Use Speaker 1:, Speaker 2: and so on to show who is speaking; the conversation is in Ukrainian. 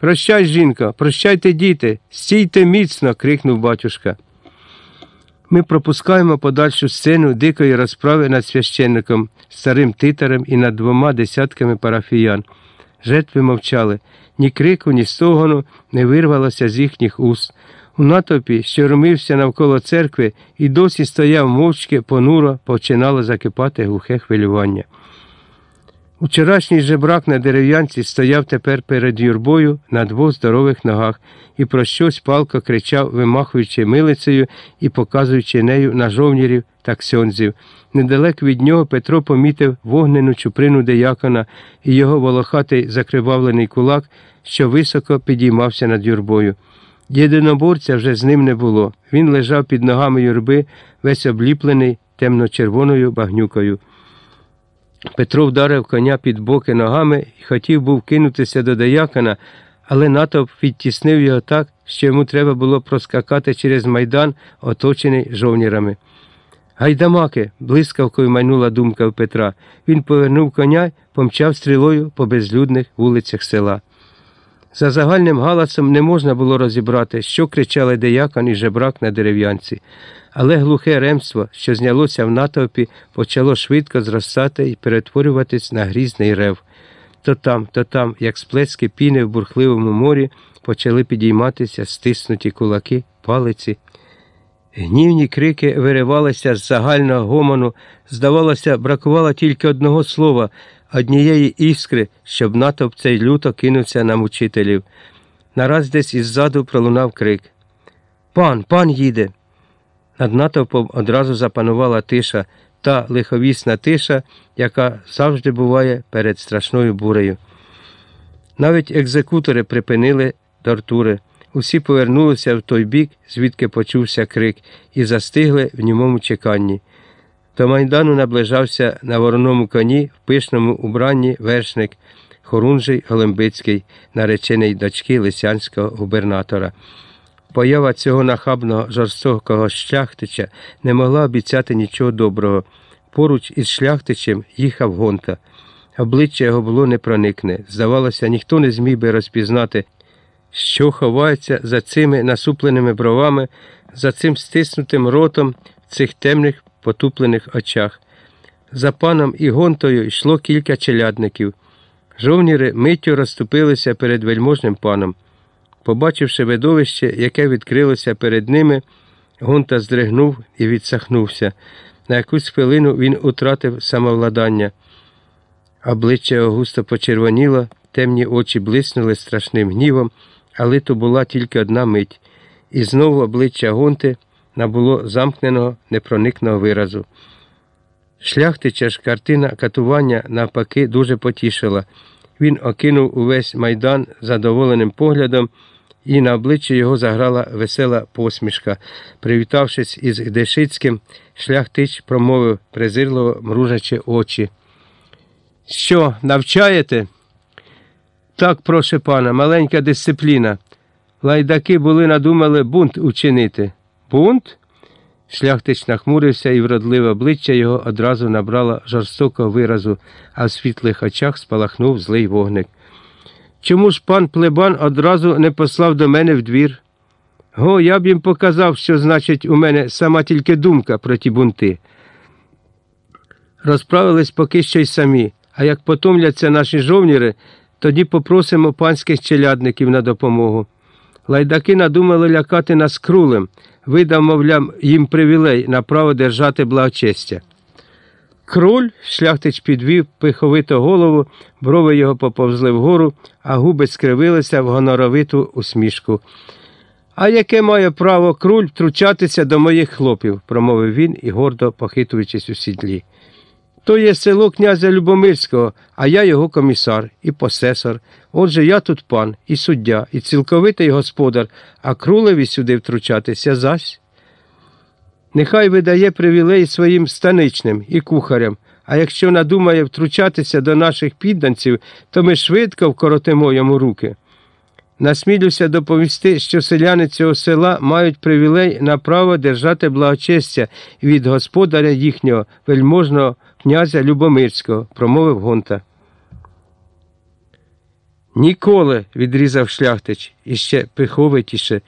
Speaker 1: Прощай, жінко, прощайте, діти, стійте міцно. крикнув батюшка. Ми пропускаємо подальшу сцену дикої розправи над священником, старим титарем і над двома десятками парафіян. Жертви мовчали, ні крику, ні стогону не вирвалося з їхніх уст. У натовпі, що румився навколо церкви, і досі стояв мовчки, понуро починало закипати глухе хвилювання. Вчорашній жебрак на дерев'янці стояв тепер перед юрбою на двох здорових ногах і про щось палко кричав, вимахуючи милицею і показуючи нею на жовнірів та ксьонзів. Недалек від нього Петро помітив вогнену чуприну деякона і його волохатий закривавлений кулак, що високо підіймався над юрбою. Єдиноборця вже з ним не було. Він лежав під ногами юрби, весь обліплений темно-червоною багнюкою. Петро вдарив коня під боки ногами і хотів був кинутися до Даякана, але натовп відтіснив його так, що йому треба було проскакати через майдан, оточений жовнірами. Гайдамаки, блискавкою майнула думка в Петра. Він повернув коня помчав стрілою по безлюдних вулицях села. За загальним галасом не можна було розібрати, що кричали деякон і жебрак на дерев'янці, але глухе ремство, що знялося в натовпі, почало швидко зростати і перетворюватись на грізний рев. То там, то там, як сплески піни в бурхливому морі, почали підійматися стиснуті кулаки, палиці. Гнівні крики виривалися з загального гомону, здавалося, бракувало тільки одного слова, однієї іскри, щоб натовп цей люто кинувся на мучителів. Нараз десь іззаду пролунав крик. Пан, пан їде. Над натовпом одразу запанувала тиша, та лиховісна тиша, яка завжди буває перед страшною бурею. Навіть екзекутори припинили тортури. Усі повернулися в той бік, звідки почувся крик, і застигли в німому чеканні. До майдану наближався на вороному коні в пишному убранні вершник Хорунжий Голембицький, наречений дочки лисянського губернатора. Поява цього нахабного жорстокого шляхтича не могла обіцяти нічого доброго. Поруч із шляхтичем їхав гонта. Обличчя його було непроникне. Здавалося, ніхто не зміг би розпізнати, що ховається за цими насупленими бровами, за цим стиснутим ротом цих темних потуплених очах. За паном і гонтою йшло кілька челядників. Жовніри миттю розступилися перед вельможним паном. Побачивши видовище, яке відкрилося перед ними, гонта здригнув і відсахнувся. На якусь хвилину він утратив самовладання. Обличчя густо почервоніло, темні очі блиснули страшним гнівом, але то була тільки одна мить, і знову обличчя гонти набуло замкненого непроникного виразу. Шляхтича ж картина катування навпаки дуже потішила. Він окинув увесь майдан задоволеним поглядом, і на обличчі його заграла весела посмішка. Привітавшись із Гдешицьким, шляхтич промовив презирливо мружачи очі. Що, навчаєте? Так, проше пана, маленька дисципліна. Лайдаки були надумали бунт учинити. Бунт? Шляхтич нахмурився і вродливе обличчя його одразу набрало жорстокого виразу, а в світлих очах спалахнув злий вогник. Чому ж пан плебан одразу не послав до мене в двір? Го, я б їм показав, що значить у мене сама тільки думка про ті бунти. Розправились поки що й самі, а як потомляться наші жовніри, тоді попросимо панських челядників на допомогу. Лайдаки надумали лякати нас крулем, видав, мовлям, їм привілей на право держати благочестя. Кроль шляхтич підвів пиховито голову, брови його поповзли вгору, а губи скривилися в гоноровиту усмішку. А яке має право круль втручатися до моїх хлопів, промовив він і гордо похитуючись у сідлі. То є село князя Любомирського, а я його комісар і посесор. Отже, я тут пан, і суддя, і цілковитий господар, а крулеві сюди втручатися зась. Нехай видає привілей своїм станичним і кухарям, а якщо надумає втручатися до наших підданців, то ми швидко вкоротимо йому руки. Насмілюся доповісти, що селяни цього села мають привілей на право держати благочестя від господаря їхнього, вельможного князя Любомирського, промовив Гонта. Ніколи, відрізав шляхтич, іще пиховитіше,